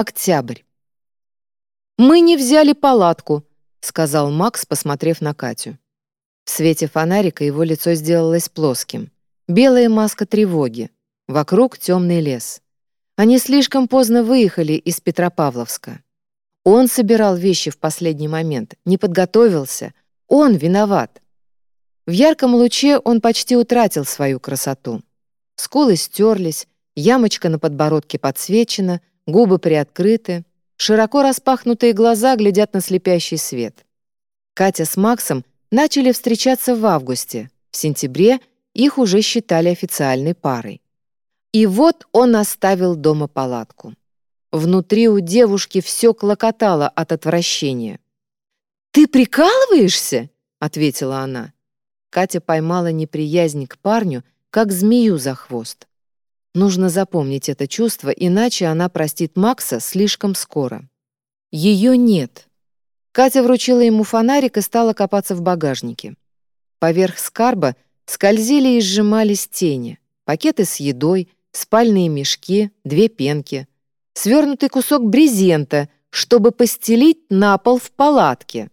Октябрь. «Мы не взяли палатку», — сказал Макс, посмотрев на Катю. В свете фонарика его лицо сделалось плоским. Белая маска тревоги. Вокруг темный лес. Они слишком поздно выехали из Петропавловска. Он собирал вещи в последний момент, не подготовился. Он виноват. В ярком луче он почти утратил свою красоту. Скулы стерлись, ямочка на подбородке подсвечена, губы приоткрыты, широко распахнутые глаза глядят на слепящий свет. Катя с Максом начали встречаться в августе, в сентябре их уже считали официальной парой. И вот он оставил дома палатку. Внутри у девушки все клокотало от отвращения. «Ты прикалываешься?» — ответила она. Катя поймала неприязнь к парню, как змею за хвост. Нужно запомнить это чувство, иначе она простит Макса слишком скоро. Ее нет. Катя вручила ему фонарик и стала копаться в багажнике. Поверх скарба скользили и сжимались тени, пакеты с едой, спальные мешки, две пенки, свернутый кусок брезента, чтобы постелить на пол в палатке,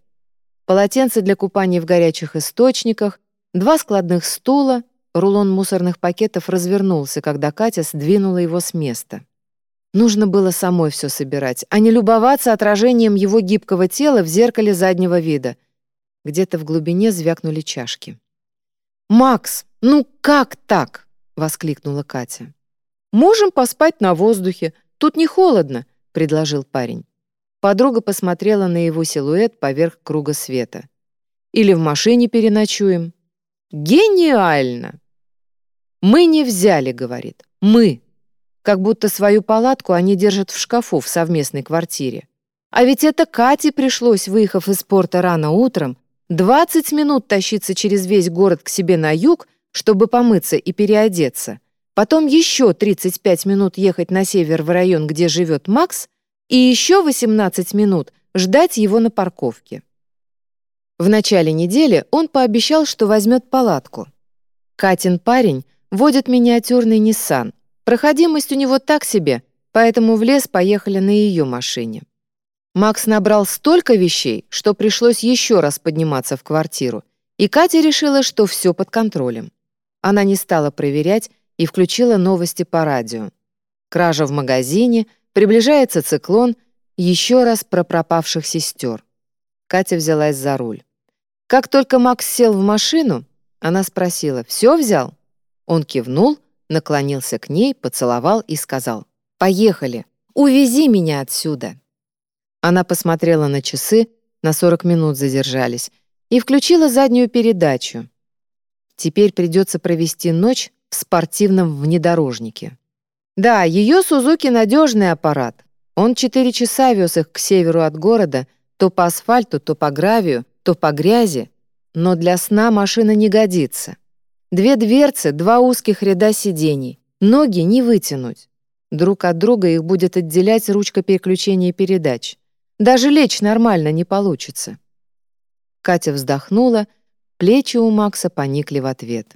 полотенце для купания в горячих источниках, два складных стула, рулон мусорных пакетов развернулся, когда Катя сдвинула его с места. Нужно было самой все собирать, а не любоваться отражением его гибкого тела в зеркале заднего вида. Где-то в глубине звякнули чашки. «Макс, ну как так?» — воскликнула Катя. «Можем поспать на воздухе. Тут не холодно», — предложил парень. Подруга посмотрела на его силуэт поверх круга света. «Или в машине переночуем». «Гениально!» «Мы не взяли», — говорит. «Мы». Как будто свою палатку они держат в шкафу в совместной квартире. А ведь это Кате пришлось, выехав из порта рано утром, 20 минут тащиться через весь город к себе на юг, чтобы помыться и переодеться, потом еще 35 минут ехать на север в район, где живет Макс, и еще 18 минут ждать его на парковке. В начале недели он пообещал, что возьмет палатку. Катин парень водит миниатюрный Nissan. Проходимость у него так себе, поэтому в лес поехали на ее машине. Макс набрал столько вещей, что пришлось еще раз подниматься в квартиру, и Катя решила, что все под контролем. Она не стала проверять, и включила новости по радио. Кража в магазине, приближается циклон, еще раз про пропавших сестер. Катя взялась за руль. Как только Макс сел в машину, она спросила, «Все взял?» Он кивнул, наклонился к ней, поцеловал и сказал, «Поехали, увези меня отсюда». Она посмотрела на часы, на 40 минут задержались, и включила заднюю передачу. Теперь придется провести ночь в спортивном внедорожнике. Да, ее Сузуки надежный аппарат. Он четыре часа вез их к северу от города, то по асфальту, то по гравию, то по грязи, но для сна машина не годится. Две дверцы, два узких ряда сидений, ноги не вытянуть. Друг от друга их будет отделять ручка переключения передач. Даже лечь нормально не получится. Катя вздохнула, плечи у Макса поникли в ответ.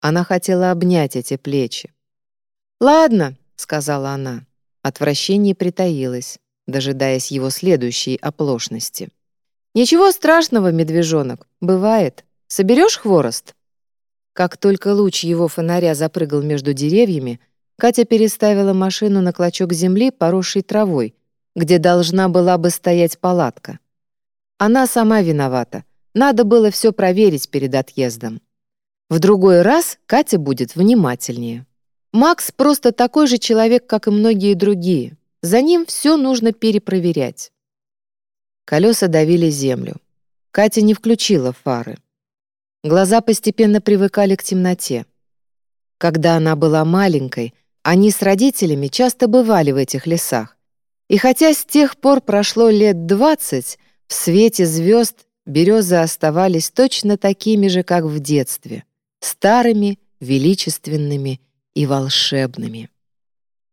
Она хотела обнять эти плечи. «Ладно», — сказала она. Отвращение притаилось, дожидаясь его следующей оплошности. «Ничего страшного, медвежонок, бывает. Соберешь хворост?» Как только луч его фонаря запрыгал между деревьями, Катя переставила машину на клочок земли, поросший травой, где должна была бы стоять палатка. Она сама виновата. Надо было все проверить перед отъездом. В другой раз Катя будет внимательнее. Макс просто такой же человек, как и многие другие. За ним все нужно перепроверять. Колеса давили землю. Катя не включила фары. Глаза постепенно привыкали к темноте. Когда она была маленькой, они с родителями часто бывали в этих лесах. И хотя с тех пор прошло лет двадцать, в свете звезд березы оставались точно такими же, как в детстве старыми, величественными и волшебными.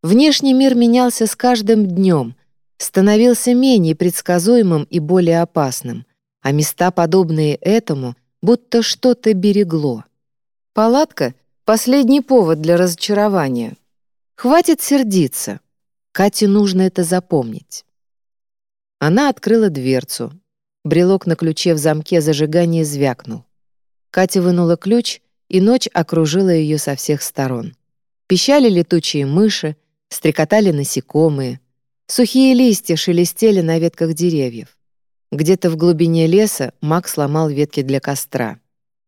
Внешний мир менялся с каждым днем, становился менее предсказуемым и более опасным, а места, подобные этому, будто что-то берегло. Палатка — последний повод для разочарования. Хватит сердиться. Кате нужно это запомнить. Она открыла дверцу. Брелок на ключе в замке зажигания звякнул. Катя вынула ключ, и ночь окружила ее со всех сторон. Пищали летучие мыши, стрекотали насекомые. Сухие листья шелестели на ветках деревьев. Где-то в глубине леса Макс сломал ветки для костра.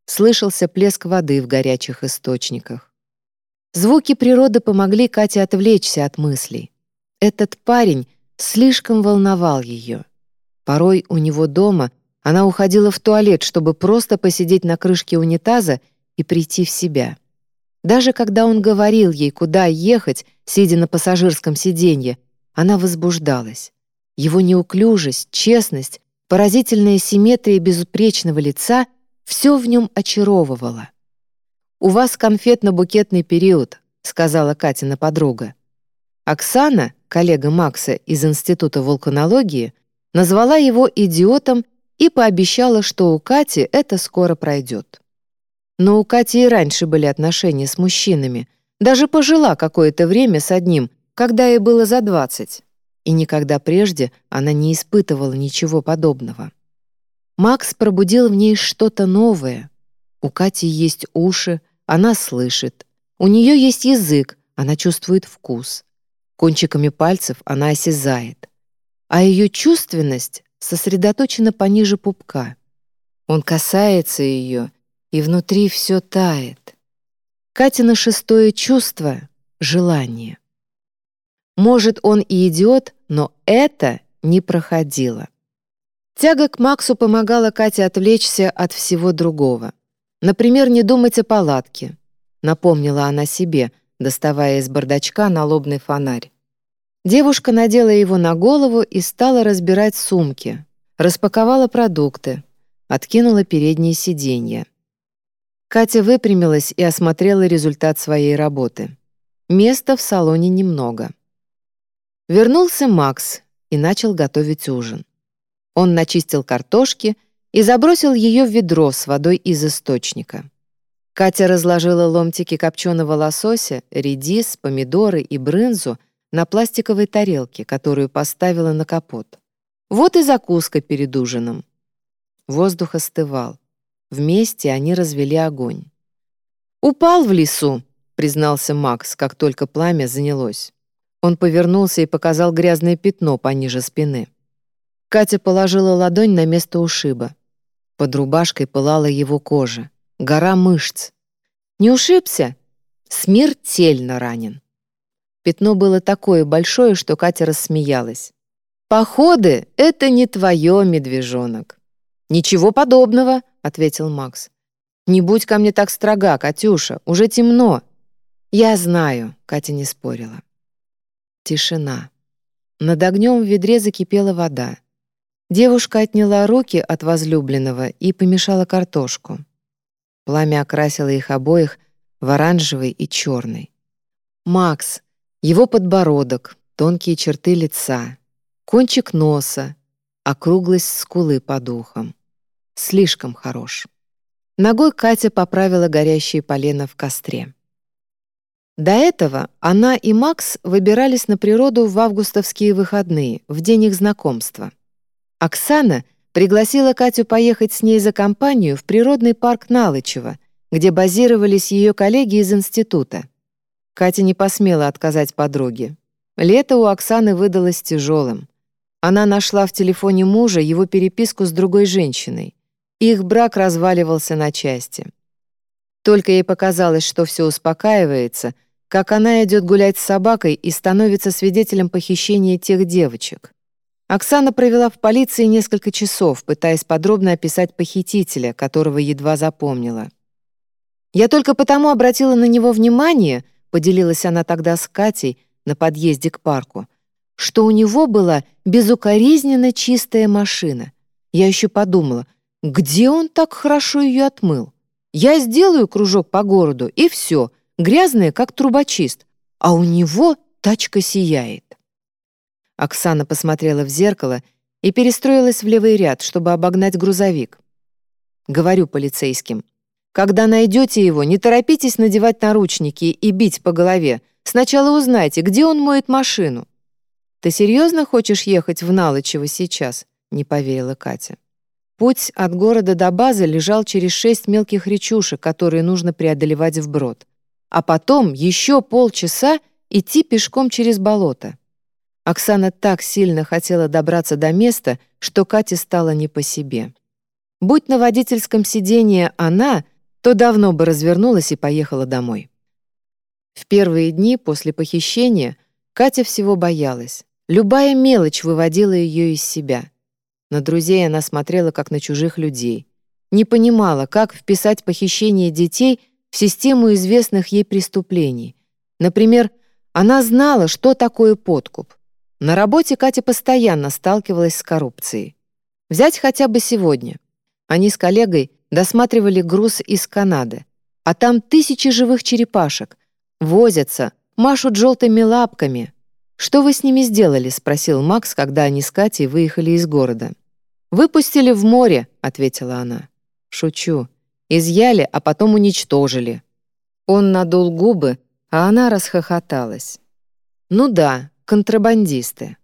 Слышался плеск воды в горячих источниках. Звуки природы помогли Кате отвлечься от мыслей. Этот парень слишком волновал ее. Порой у него дома она уходила в туалет, чтобы просто посидеть на крышке унитаза и прийти в себя. Даже когда он говорил ей, куда ехать, сидя на пассажирском сиденье, она возбуждалась. Его неуклюжесть, честность, поразительная симметрия безупречного лица — все в нем очаровывало. «У вас конфетно-букетный период», — сказала Катина подруга. Оксана, коллега Макса из Института вулканологии, назвала его идиотом и пообещала, что у Кати это скоро пройдет. Но у Кати и раньше были отношения с мужчинами, даже пожила какое-то время с одним, когда ей было за двадцать, и никогда прежде она не испытывала ничего подобного. Макс пробудил в ней что-то новое. У Кати есть уши, она слышит. У нее есть язык, она чувствует вкус. Кончиками пальцев она осязает. А ее чувственность сосредоточена пониже пупка. Он касается ее, и внутри все тает. Катина шестое чувство — желание. Может, он и идиот, но это не проходило. Тяга к Максу помогала Кате отвлечься от всего другого. Например, не думать о палатке. Напомнила она себе, доставая из бардачка налобный фонарь. Девушка надела его на голову и стала разбирать сумки. Распаковала продукты. Откинула передние сиденья. Катя выпрямилась и осмотрела результат своей работы. Места в салоне немного. Вернулся Макс и начал готовить ужин. Он начистил картошки и забросил ее в ведро с водой из источника. Катя разложила ломтики копченого лосося, редис, помидоры и брынзу на пластиковой тарелке, которую поставила на капот. Вот и закуска перед ужином. Воздух остывал. Вместе они развели огонь. «Упал в лесу», — признался Макс, как только пламя занялось. Он повернулся и показал грязное пятно пониже спины. Катя положила ладонь на место ушиба. Под рубашкой пылала его кожа. Гора мышц. «Не ушибся?» «Смертельно ранен». Пятно было такое большое, что Катя рассмеялась. «Походы — это не твое, медвежонок». «Ничего подобного», — ответил Макс. «Не будь ко мне так строга, Катюша, уже темно». «Я знаю», — Катя не спорила. Тишина. Над огнем в ведре закипела вода. Девушка отняла руки от возлюбленного и помешала картошку. Пламя окрасило их обоих в оранжевый и черный. Макс, его подбородок, тонкие черты лица, кончик носа, округлость скулы под ухом. Слишком хорош. Ногой Катя поправила горящие полено в костре. До этого она и Макс выбирались на природу в августовские выходные, в день их знакомства. Оксана пригласила Катю поехать с ней за компанию в природный парк Налычево, где базировались ее коллеги из института. Катя не посмела отказать подруге. Лето у Оксаны выдалось тяжелым. Она нашла в телефоне мужа его переписку с другой женщиной. Их брак разваливался на части. Только ей показалось, что все успокаивается, как она идет гулять с собакой и становится свидетелем похищения тех девочек. Оксана провела в полиции несколько часов, пытаясь подробно описать похитителя, которого едва запомнила. «Я только потому обратила на него внимание», — поделилась она тогда с Катей на подъезде к парку, что у него была безукоризненно чистая машина. Я еще подумала, где он так хорошо ее отмыл? Я сделаю кружок по городу, и все, грязная, как трубочист, а у него тачка сияет. Оксана посмотрела в зеркало и перестроилась в левый ряд, чтобы обогнать грузовик. Говорю полицейским, когда найдете его, не торопитесь надевать наручники и бить по голове. Сначала узнайте, где он моет машину. «Ты серьезно хочешь ехать в Налычево сейчас?» — не поверила Катя. Путь от города до базы лежал через шесть мелких речушек, которые нужно преодолевать вброд. А потом еще полчаса идти пешком через болото. Оксана так сильно хотела добраться до места, что Кате стало не по себе. Будь на водительском сиденье она, то давно бы развернулась и поехала домой. В первые дни после похищения Катя всего боялась. Любая мелочь выводила ее из себя. На друзей она смотрела как на чужих людей. Не понимала, как вписать похищение детей в систему известных ей преступлений. Например, она знала, что такое подкуп. На работе Катя постоянно сталкивалась с коррупцией. Взять хотя бы сегодня. Они с коллегой досматривали груз из Канады, а там тысячи живых черепашек. Возятся, машут желтыми лапками. «Что вы с ними сделали?» — спросил Макс, когда они с Катей выехали из города. «Выпустили в море», — ответила она. «Шучу. Изъяли, а потом уничтожили». Он надул губы, а она расхохоталась. «Ну да, контрабандисты.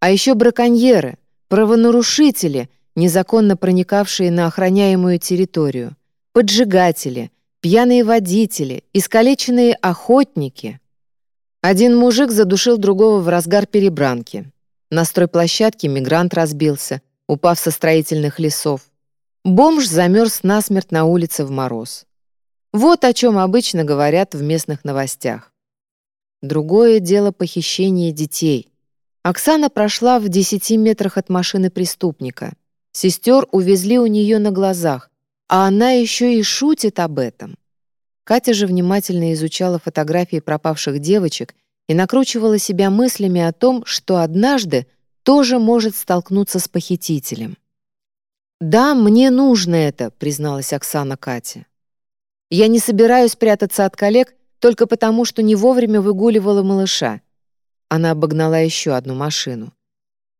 А еще браконьеры, правонарушители, незаконно проникавшие на охраняемую территорию, поджигатели, пьяные водители, искалеченные охотники. Один мужик задушил другого в разгар перебранки. На стройплощадке мигрант разбился, упав со строительных лесов. Бомж замерз насмерть на улице в мороз. Вот о чем обычно говорят в местных новостях. Другое дело похищение детей. Оксана прошла в десяти метрах от машины преступника. Сестер увезли у нее на глазах, а она еще и шутит об этом. Катя же внимательно изучала фотографии пропавших девочек и накручивала себя мыслями о том, что однажды тоже может столкнуться с похитителем. «Да, мне нужно это», — призналась Оксана Кате. «Я не собираюсь прятаться от коллег только потому, что не вовремя выгуливала малыша». Она обогнала еще одну машину.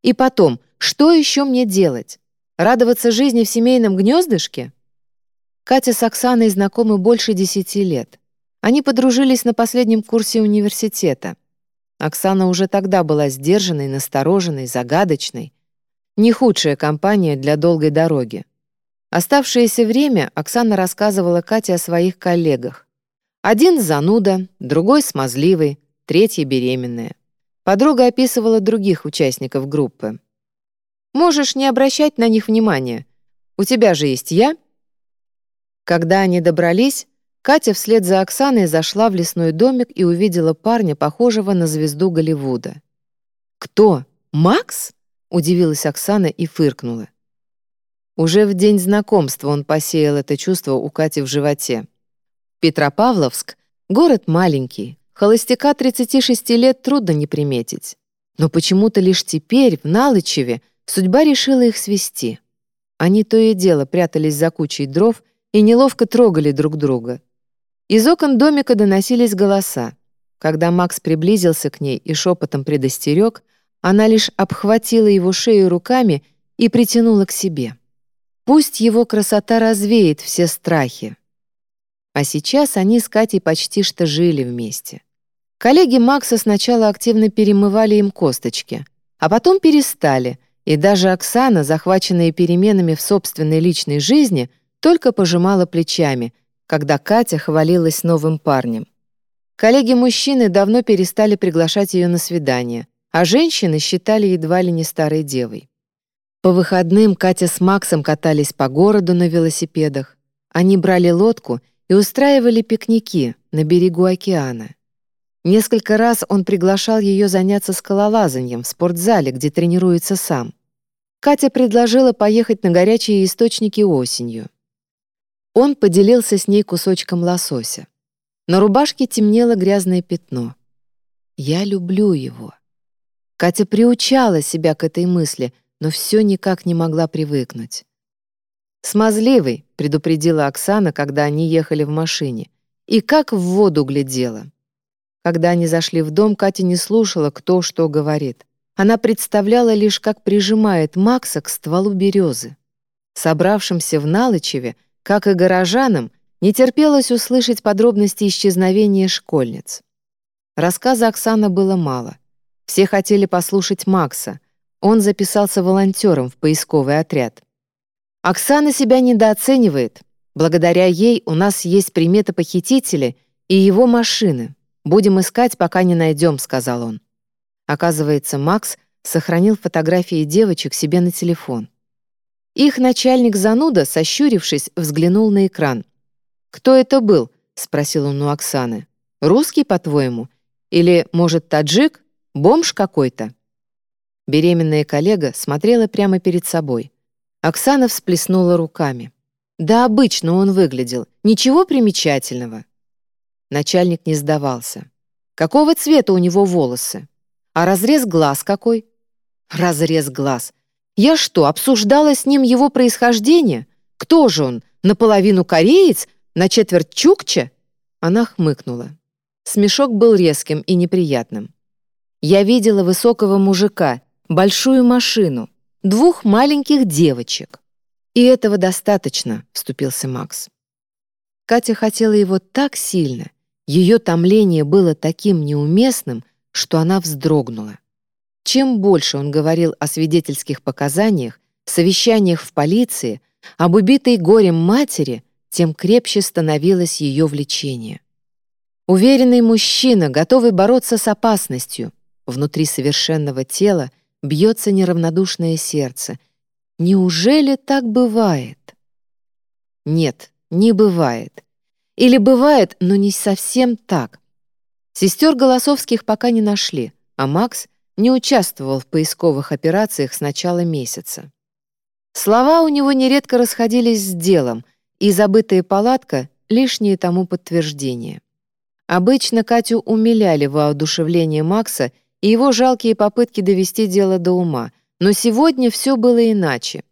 «И потом, что еще мне делать? Радоваться жизни в семейном гнездышке?» Катя с Оксаной знакомы больше десяти лет. Они подружились на последнем курсе университета. Оксана уже тогда была сдержанной, настороженной, загадочной. Не худшая компания для долгой дороги. Оставшееся время Оксана рассказывала Кате о своих коллегах. Один зануда, другой смазливый, третья беременная. Подруга описывала других участников группы. «Можешь не обращать на них внимания. У тебя же есть я, когда они добрались, Катя вслед за Оксаной зашла в лесной домик и увидела парня, похожего на звезду Голливуда. «Кто? Макс?» — удивилась Оксана и фыркнула. Уже в день знакомства он посеял это чувство у Кати в животе. Петропавловск — город маленький, холостяка 36 лет трудно не приметить. Но почему-то лишь теперь, в Налычеве, судьба решила их свести. Они то и дело прятались за кучей дров и неловко трогали друг друга. Из окон домика доносились голоса. Когда Макс приблизился к ней и шепотом предостерег, она лишь обхватила его шею руками и притянула к себе. Пусть его красота развеет все страхи. А сейчас они с Катей почти что жили вместе. Коллеги Макса сначала активно перемывали им косточки, а потом перестали, и даже Оксана, захваченная переменами в собственной личной жизни, только пожимала плечами, когда Катя хвалилась новым парнем. Коллеги-мужчины давно перестали приглашать ее на свидание, а женщины считали едва ли не старой девой. По выходным Катя с Максом катались по городу на велосипедах. Они брали лодку и устраивали пикники на берегу океана. Несколько раз он приглашал ее заняться скалолазанием в спортзале, где тренируется сам. Катя предложила поехать на горячие источники осенью. Он поделился с ней кусочком лосося. На рубашке темнело грязное пятно. «Я люблю его». Катя приучала себя к этой мысли, но все никак не могла привыкнуть. «Смазливый», — предупредила Оксана, когда они ехали в машине, и как в воду глядела. Когда они зашли в дом, Катя не слушала, кто что говорит. Она представляла лишь, как прижимает Макса к стволу березы. Собравшимся в Налычеве как и горожанам, не терпелось услышать подробности исчезновения школьниц. Рассказа Оксаны было мало. Все хотели послушать Макса. Он записался волонтером в поисковый отряд. Оксана себя недооценивает. Благодаря ей у нас есть примета похитителя и его машины. Будем искать, пока не найдем», — сказал он. Оказывается, Макс сохранил фотографии девочек себе на телефон. Их начальник зануда, сощурившись, взглянул на экран. «Кто это был?» — спросил он у Оксаны. «Русский, по-твоему? Или, может, таджик? Бомж какой-то?» Беременная коллега смотрела прямо перед собой. Оксана всплеснула руками. «Да обычно он выглядел. Ничего примечательного». Начальник не сдавался. «Какого цвета у него волосы? А разрез глаз какой?» «Разрез глаз. Я что, обсуждала с ним его происхождение? Кто же он, наполовину кореец, на четверть чукча?» Она хмыкнула. Смешок был резким и неприятным. «Я видела высокого мужика, большую машину, двух маленьких девочек. И этого достаточно», — вступился Макс. Катя хотела его так сильно, ее томление было таким неуместным, что она вздрогнула. Чем больше он говорил о свидетельских показаниях, совещаниях в полиции, об убитой горем матери, тем крепче становилось ее влечение. Уверенный мужчина, готовый бороться с опасностью. Внутри совершенного тела бьется неравнодушное сердце. Неужели так бывает? Нет, не бывает. Или бывает, но не совсем так. Сестер Голосовских пока не нашли, а Макс не участвовал в поисковых операциях с начала месяца. Слова у него нередко расходились с делом, и забытая палатка — лишнее тому подтверждение. Обычно Катю умиляли воодушевление Макса и его жалкие попытки довести дело до ума, но сегодня все было иначе.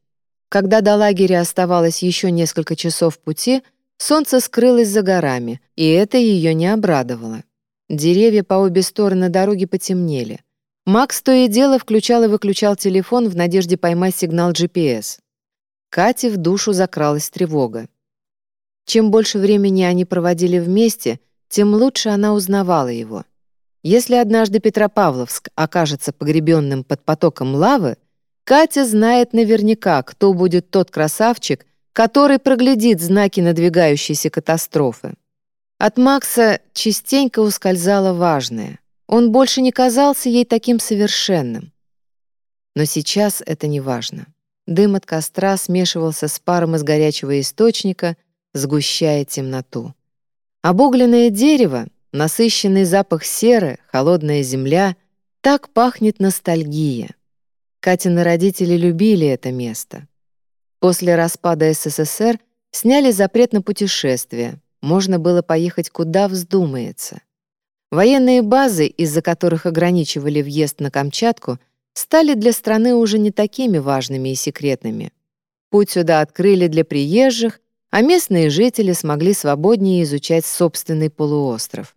Когда до лагеря оставалось еще несколько часов пути, солнце скрылось за горами, и это ее не обрадовало. Деревья по обе стороны дороги потемнели — Макс то и дело включал и выключал телефон в надежде поймать сигнал GPS. Кате в душу закралась тревога. Чем больше времени они проводили вместе, тем лучше она узнавала его. Если однажды Петропавловск окажется погребенным под потоком лавы, Катя знает наверняка, кто будет тот красавчик, который проглядит знаки надвигающейся катастрофы. От Макса частенько ускользало важное. Он больше не казался ей таким совершенным. Но сейчас это не важно. Дым от костра смешивался с паром из горячего источника, сгущая темноту. Обугленное дерево, насыщенный запах серы, холодная земля — так пахнет ностальгия. Катины родители любили это место. После распада СССР сняли запрет на путешествия, можно было поехать куда вздумается. Военные базы, из-за которых ограничивали въезд на Камчатку, стали для страны уже не такими важными и секретными. Путь сюда открыли для приезжих, а местные жители смогли свободнее изучать собственный полуостров.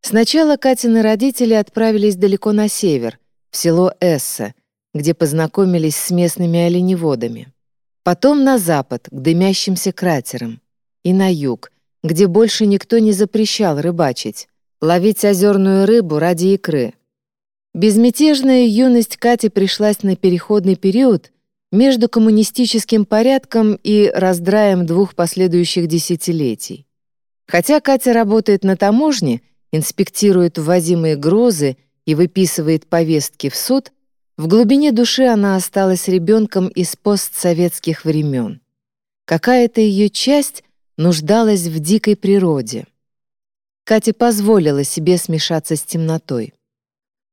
Сначала Катины родители отправились далеко на север, в село Эсса, где познакомились с местными оленеводами. Потом на запад, к дымящимся кратерам. И на юг, где больше никто не запрещал рыбачить, ловить озерную рыбу ради икры. Безмятежная юность Кати пришлась на переходный период между коммунистическим порядком и раздраем двух последующих десятилетий. Хотя Катя работает на таможне, инспектирует ввозимые грузы и выписывает повестки в суд, в глубине души она осталась ребенком из постсоветских времен. Какая-то ее часть нуждалась в дикой природе. Катя позволила себе смешаться с темнотой.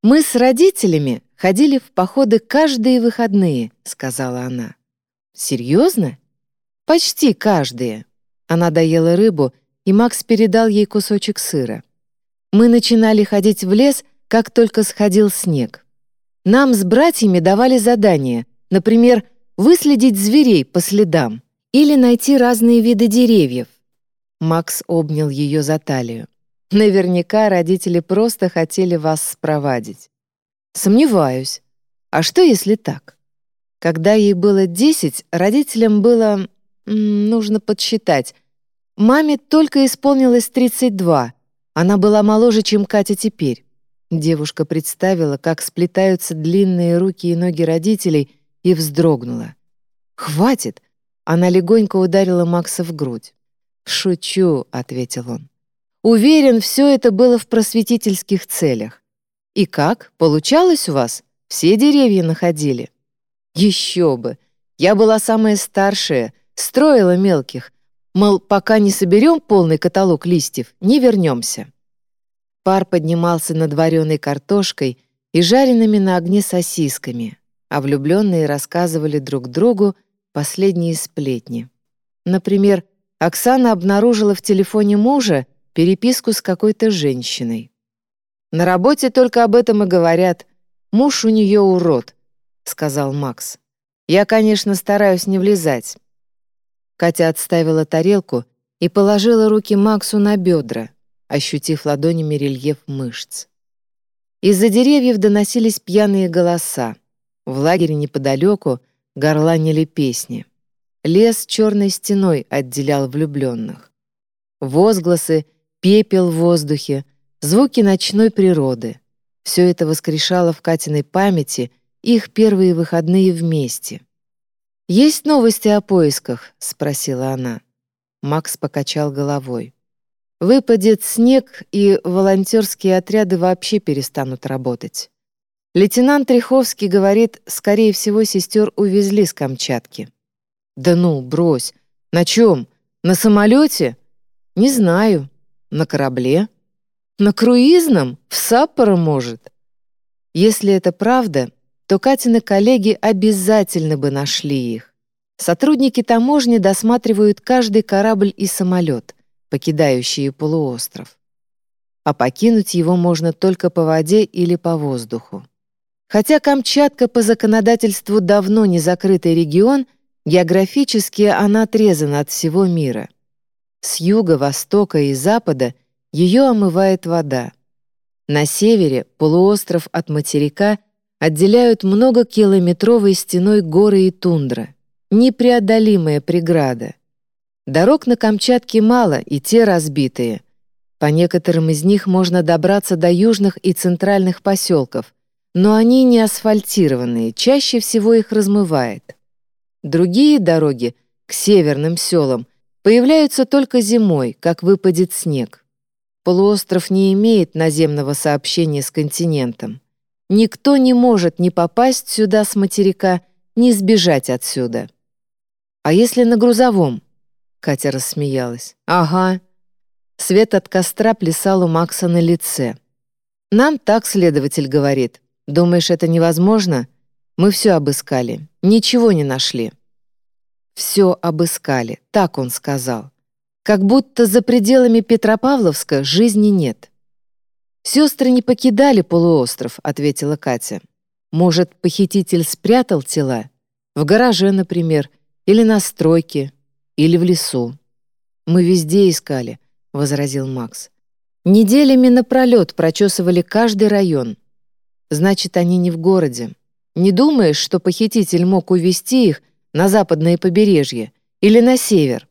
«Мы с родителями ходили в походы каждые выходные», — сказала она. «Серьезно?» «Почти каждые». Она доела рыбу, и Макс передал ей кусочек сыра. «Мы начинали ходить в лес, как только сходил снег. Нам с братьями давали задания, например, выследить зверей по следам или найти разные виды деревьев». Макс обнял ее за талию. Наверняка родители просто хотели вас спровадить. Сомневаюсь. А что, если так? Когда ей было 10, родителям было... нужно подсчитать. Маме только исполнилось 32. Она была моложе, чем Катя теперь. Девушка представила, как сплетаются длинные руки и ноги родителей, и вздрогнула. «Хватит!» Она легонько ударила Макса в грудь. «Шучу», — ответил он. «Уверен, все это было в просветительских целях. И как? Получалось у вас? Все деревья находили?» «Еще бы! Я была самая старшая, строила мелких. Мол, пока не соберем полный каталог листьев, не вернемся». Пар поднимался над вареной картошкой и жареными на огне сосисками, а влюбленные рассказывали друг другу последние сплетни. Например, Оксана обнаружила в телефоне мужа переписку с какой-то женщиной. «На работе только об этом и говорят. Муж у нее урод», — сказал Макс. «Я, конечно, стараюсь не влезать». Катя отставила тарелку и положила руки Максу на бедра, ощутив ладонями рельеф мышц. Из-за деревьев доносились пьяные голоса. В лагере неподалеку горланили песни. Лес черной стеной отделял влюбленных. Возгласы, пепел в воздухе, звуки ночной природы. Все это воскрешало в Катиной памяти их первые выходные вместе. «Есть новости о поисках?» — спросила она. Макс покачал головой. Выпадет снег, и волонтерские отряды вообще перестанут работать. Лейтенант Треховский говорит, скорее всего, сестер увезли с Камчатки. «Да ну, брось. На чем? На самолете? Не знаю. На корабле? На круизном? В Саппоро, может?» Если это правда, то Катины коллеги обязательно бы нашли их. Сотрудники таможни досматривают каждый корабль и самолет покидающие полуостров. А покинуть его можно только по воде или по воздуху. Хотя Камчатка по законодательству давно не закрытый регион, географически она отрезана от всего мира. С юга, востока и запада ее омывает вода. На севере полуостров от материка отделяют многокилометровой стеной горы и тундра. Непреодолимая преграда — Дорог на Камчатке мало, и те разбитые. По некоторым из них можно добраться до южных и центральных поселков, но они не асфальтированные, чаще всего их размывает. Другие дороги к северным селам появляются только зимой, как выпадет снег. Полуостров не имеет наземного сообщения с континентом. Никто не может ни попасть сюда с материка, ни сбежать отсюда. А если на грузовом? Катя рассмеялась. «Ага». Свет от костра плясал у Макса на лице. «Нам так следователь говорит. Думаешь, это невозможно? Мы все обыскали. Ничего не нашли». «Все обыскали», так он сказал. Как будто за пределами Петропавловска жизни нет. «Сестры не покидали полуостров», — ответила Катя. «Может, похититель спрятал тела? В гараже, например, или на стройке, или в лесу. Мы везде искали, возразил Макс. Неделями напролет прочесывали каждый район. Значит, они не в городе. Не думаешь, что похититель мог увезти их на западное побережье или на север?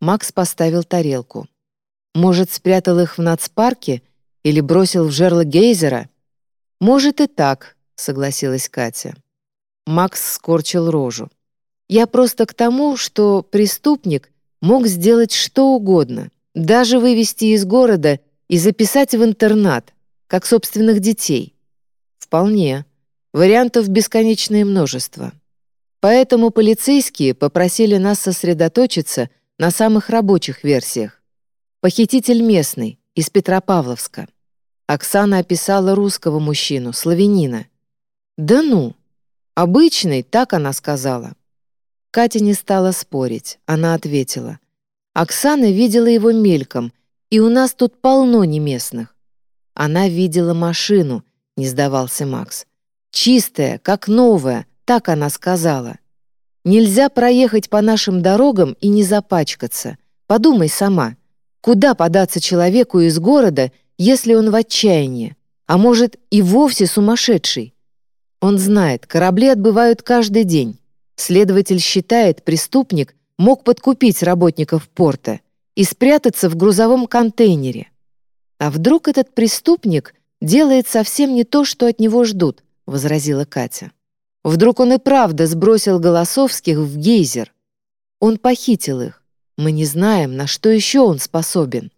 Макс поставил тарелку. Может, спрятал их в нацпарке или бросил в жерло гейзера? Может и так, согласилась Катя. Макс скорчил рожу. Я просто к тому, что преступник мог сделать что угодно, даже вывести из города и записать в интернат, как собственных детей. Вполне. Вариантов бесконечное множество. Поэтому полицейские попросили нас сосредоточиться на самых рабочих версиях. Похититель местный, из Петропавловска. Оксана описала русского мужчину, славянина. «Да ну! Обычный, так она сказала. Катя не стала спорить. Она ответила. «Оксана видела его мельком, и у нас тут полно неместных». «Она видела машину», — не сдавался Макс. «Чистая, как новая», — так она сказала. «Нельзя проехать по нашим дорогам и не запачкаться. Подумай сама, куда податься человеку из города, если он в отчаянии, а может и вовсе сумасшедший? Он знает, корабли отбывают каждый день. Следователь считает, преступник мог подкупить работников порта и спрятаться в грузовом контейнере. А вдруг этот преступник делает совсем не то, что от него ждут», — возразила Катя. «Вдруг он и правда сбросил Голосовских в гейзер? Он похитил их. Мы не знаем, на что еще он способен».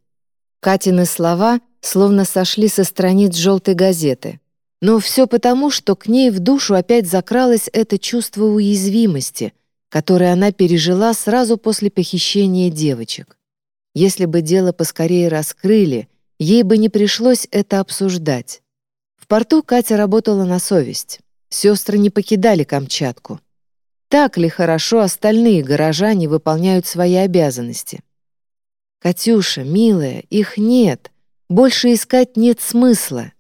Катины слова словно сошли со страниц желтой газеты. Но все потому, что к ней в душу опять закралось это чувство уязвимости, которое она пережила сразу после похищения девочек. Если бы дело поскорее раскрыли, ей бы не пришлось это обсуждать. В порту Катя работала на совесть. Сестры не покидали Камчатку. Так ли хорошо остальные горожане выполняют свои обязанности? «Катюша, милая, их нет. Больше искать нет смысла».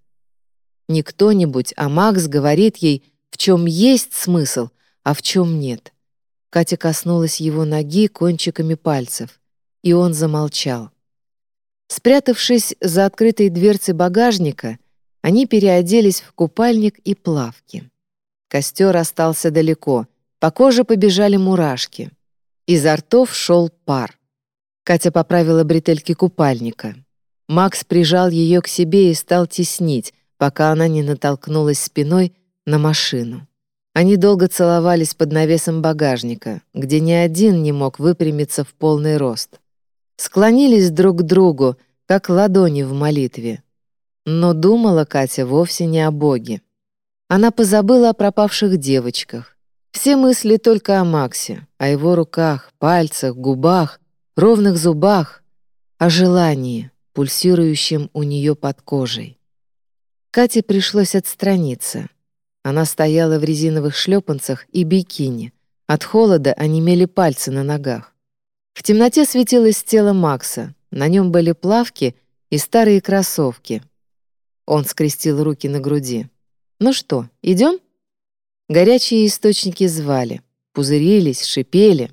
Не кто-нибудь, а Макс говорит ей, в чем есть смысл, а в чем нет. Катя коснулась его ноги кончиками пальцев, и он замолчал. Спрятавшись за открытой дверцей багажника, они переоделись в купальник и плавки. Костер остался далеко, по коже побежали мурашки. Изо ртов шел пар. Катя поправила бретельки купальника. Макс прижал ее к себе и стал теснить, пока она не натолкнулась спиной на машину. Они долго целовались под навесом багажника, где ни один не мог выпрямиться в полный рост. Склонились друг к другу, как ладони в молитве. Но думала Катя вовсе не о Боге. Она позабыла о пропавших девочках. Все мысли только о Максе, о его руках, пальцах, губах, ровных зубах, о желании, пульсирующем у нее под кожей. Кате пришлось отстраниться. Она стояла в резиновых шлепанцах и бикини. От холода онемели пальцы на ногах. В темноте светилось тело Макса. На нем были плавки и старые кроссовки. Он скрестил руки на груди. «Ну что, идем?» Горячие источники звали, пузырились, шипели.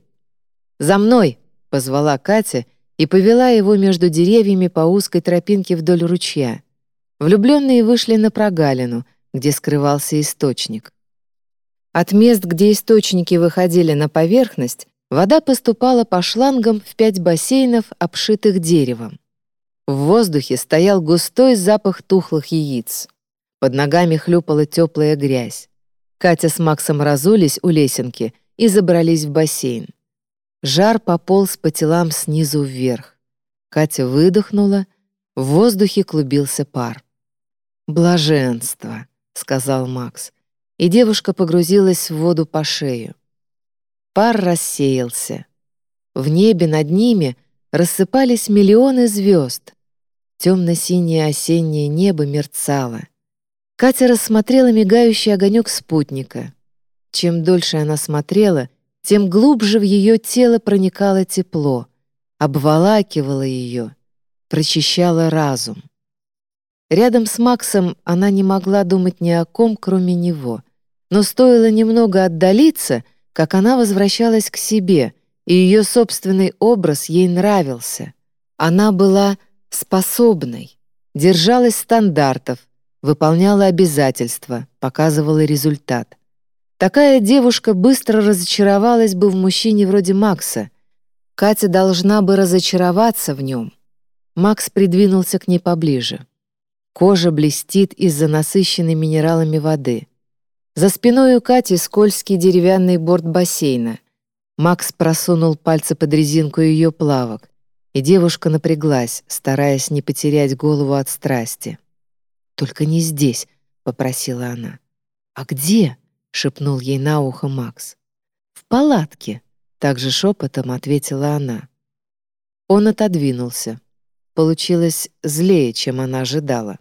«За мной!» — позвала Катя и повела его между деревьями по узкой тропинке вдоль ручья. Влюбленные вышли на прогалину, где скрывался источник. От мест, где источники выходили на поверхность, вода поступала по шлангам в пять бассейнов, обшитых деревом. В воздухе стоял густой запах тухлых яиц. Под ногами хлюпала теплая грязь. Катя с Максом разулись у лесенки и забрались в бассейн. Жар пополз по телам снизу вверх. Катя выдохнула, в воздухе клубился пар. «Блаженство», — сказал Макс, и девушка погрузилась в воду по шею. Пар рассеялся. В небе над ними рассыпались миллионы звезд. Темно-синее осеннее небо мерцало. Катя рассмотрела мигающий огонек спутника. Чем дольше она смотрела — тем глубже в ее тело проникало тепло, обволакивало ее, прочищало разум. Рядом с Максом она не могла думать ни о ком, кроме него. Но стоило немного отдалиться, как она возвращалась к себе, и ее собственный образ ей нравился. Она была способной, держалась стандартов, выполняла обязательства, показывала результат. Такая девушка быстро разочаровалась бы в мужчине вроде Макса. Катя должна бы разочароваться в нем. Макс придвинулся к ней поближе. Кожа блестит из-за насыщенной минералами воды. За спиной у Кати скользкий деревянный борт бассейна. Макс просунул пальцы под резинку ее плавок, и девушка напряглась, стараясь не потерять голову от страсти. «Только не здесь», — попросила она. «А где?» — шепнул ей на ухо Макс. «В палатке», — также шепотом ответила она. Он отодвинулся. Получилось злее, чем она ожидала.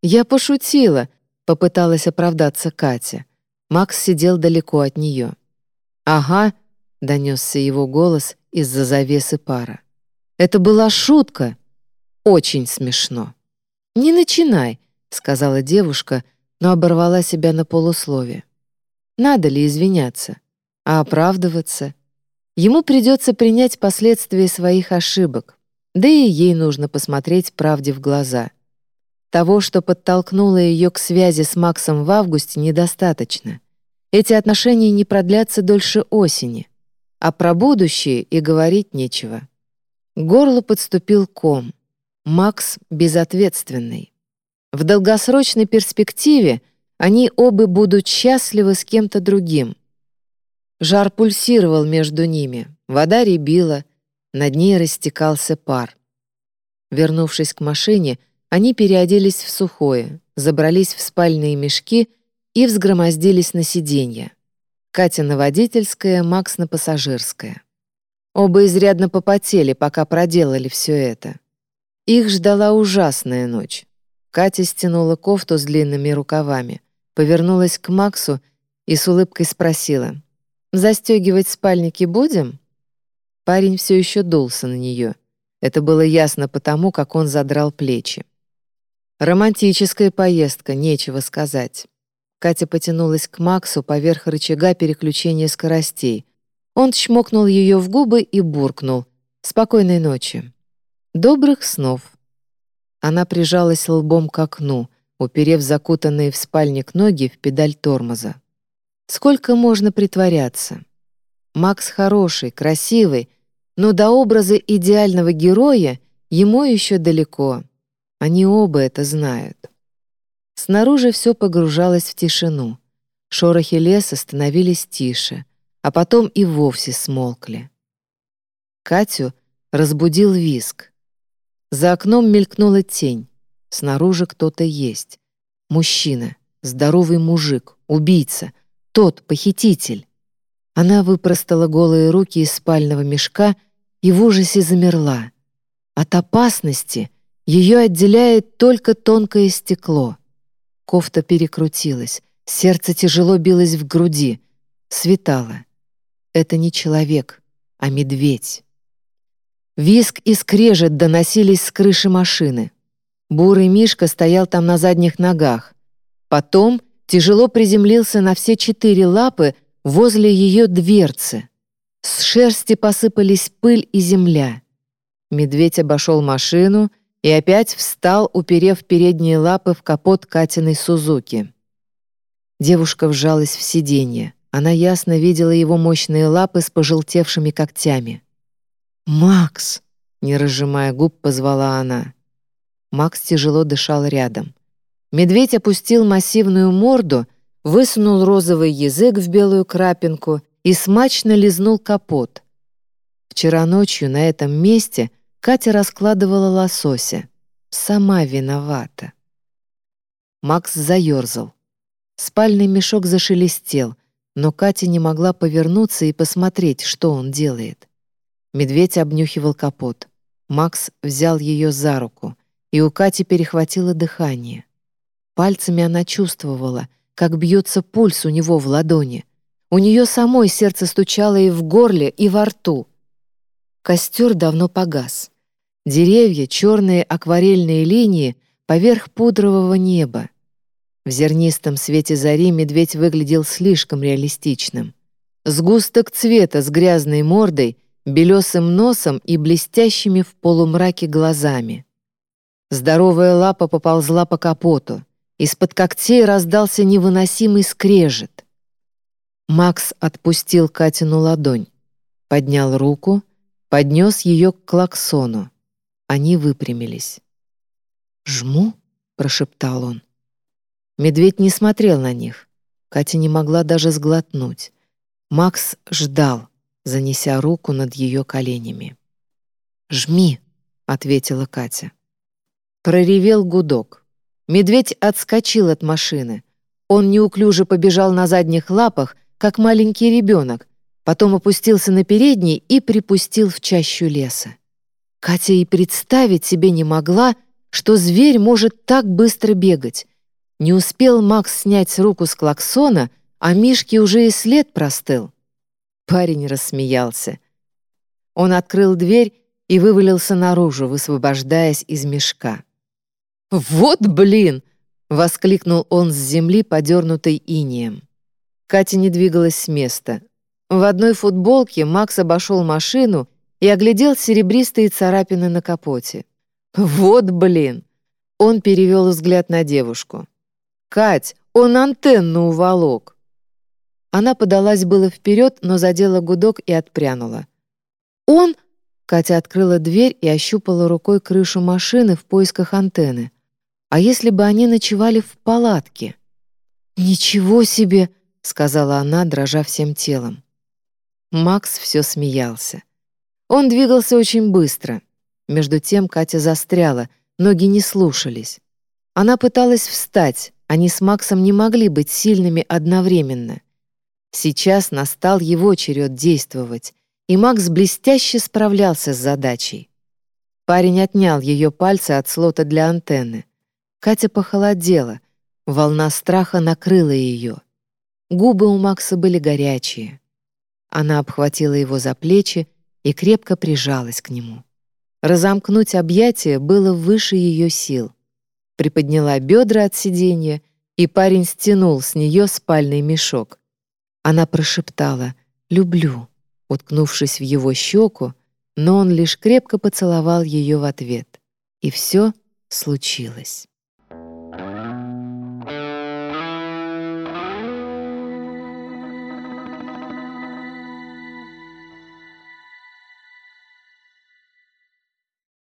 «Я пошутила», — попыталась оправдаться Катя. Макс сидел далеко от нее. «Ага», — донесся его голос из-за завесы пара. «Это была шутка. Очень смешно». «Не начинай», — сказала девушка, но оборвала себя на полусловие. Надо ли извиняться? А оправдываться? Ему придется принять последствия своих ошибок, да и ей нужно посмотреть правде в глаза. Того, что подтолкнуло ее к связи с Максом в августе, недостаточно. Эти отношения не продлятся дольше осени, а про будущее и говорить нечего. К горлу подступил ком. Макс безответственный. В долгосрочной перспективе они оба будут счастливы с кем-то другим. Жар пульсировал между ними, вода рябила, над ней растекался пар. Вернувшись к машине, они переоделись в сухое, забрались в спальные мешки и взгромоздились на сиденье. Катя на водительское, Макс на пассажирское. Оба изрядно попотели, пока проделали все это. Их ждала ужасная ночь. Катя стянула кофту с длинными рукавами, повернулась к Максу и с улыбкой спросила, «Застегивать спальники будем?» Парень все еще дулся на нее. Это было ясно потому, как он задрал плечи. Романтическая поездка, нечего сказать. Катя потянулась к Максу поверх рычага переключения скоростей. Он чмокнул ее в губы и буркнул. «Спокойной ночи». «Добрых снов». Она прижалась лбом к окну, уперев закутанные в спальник ноги в педаль тормоза. Сколько можно притворяться? Макс хороший, красивый, но до образа идеального героя ему еще далеко. Они оба это знают. Снаружи все погружалось в тишину. Шорохи леса становились тише, а потом и вовсе смолкли. Катю разбудил виск. За окном мелькнула тень. Снаружи кто-то есть. Мужчина, здоровый мужик, убийца, тот, похититель. Она выпростала голые руки из спального мешка и в ужасе замерла. От опасности ее отделяет только тонкое стекло. Кофта перекрутилась, сердце тяжело билось в груди. Светало. Это не человек, а медведь. Виск и скрежет доносились с крыши машины. Бурый Мишка стоял там на задних ногах. Потом тяжело приземлился на все четыре лапы возле ее дверцы. С шерсти посыпались пыль и земля. Медведь обошел машину и опять встал, уперев передние лапы в капот Катиной Сузуки. Девушка вжалась в сиденье. Она ясно видела его мощные лапы с пожелтевшими когтями. «Макс!» — не разжимая губ, позвала она. Макс тяжело дышал рядом. Медведь опустил массивную морду, высунул розовый язык в белую крапинку и смачно лизнул капот. Вчера ночью на этом месте Катя раскладывала лосося. Сама виновата. Макс заерзал. Спальный мешок зашелестел, но Катя не могла повернуться и посмотреть, что он делает. Медведь обнюхивал капот. Макс взял ее за руку, и у Кати перехватило дыхание. Пальцами она чувствовала, как бьется пульс у него в ладони. У нее самой сердце стучало и в горле, и во рту. Костер давно погас. Деревья, черные акварельные линии поверх пудрового неба. В зернистом свете зари медведь выглядел слишком реалистичным. Сгусток цвета с грязной мордой белесым носом и блестящими в полумраке глазами. Здоровая лапа поползла по капоту. Из-под когтей раздался невыносимый скрежет. Макс отпустил Катину ладонь, поднял руку, поднес ее к клаксону. Они выпрямились. «Жму?» — прошептал он. Медведь не смотрел на них. Катя не могла даже сглотнуть. Макс ждал занеся руку над ее коленями. «Жми», — ответила Катя. Проревел гудок. Медведь отскочил от машины. Он неуклюже побежал на задних лапах, как маленький ребенок, потом опустился на передний и припустил в чащу леса. Катя и представить себе не могла, что зверь может так быстро бегать. Не успел Макс снять руку с клаксона, а Мишке уже и след простыл. Парень рассмеялся. Он открыл дверь и вывалился наружу, высвобождаясь из мешка. «Вот блин!» — воскликнул он с земли, подернутой инием. Катя не двигалась с места. В одной футболке Макс обошел машину и оглядел серебристые царапины на капоте. «Вот блин!» Он перевел взгляд на девушку. «Кать, он антенну уволок!» Она подалась было вперед, но задела гудок и отпрянула. «Он...» Катя открыла дверь и ощупала рукой крышу машины в поисках антенны. А если бы они ночевали в палатке? «Ничего себе!» — сказала она, дрожа всем телом. Макс все смеялся. Он двигался очень быстро. Между тем Катя застряла, ноги не слушались. Она пыталась встать, они с Максом не могли быть сильными одновременно. Сейчас настал его черед действовать, и Макс блестяще справлялся с задачей. Парень отнял ее пальцы от слота для антенны. Катя похолодела, волна страха накрыла ее. Губы у Макса были горячие. Она обхватила его за плечи и крепко прижалась к нему. Разомкнуть объятия было выше ее сил. Приподняла бедра от сиденья, и парень стянул с нее спальный мешок. Она прошептала «люблю», уткнувшись в его щеку, но он лишь крепко поцеловал ее в ответ. И все случилось.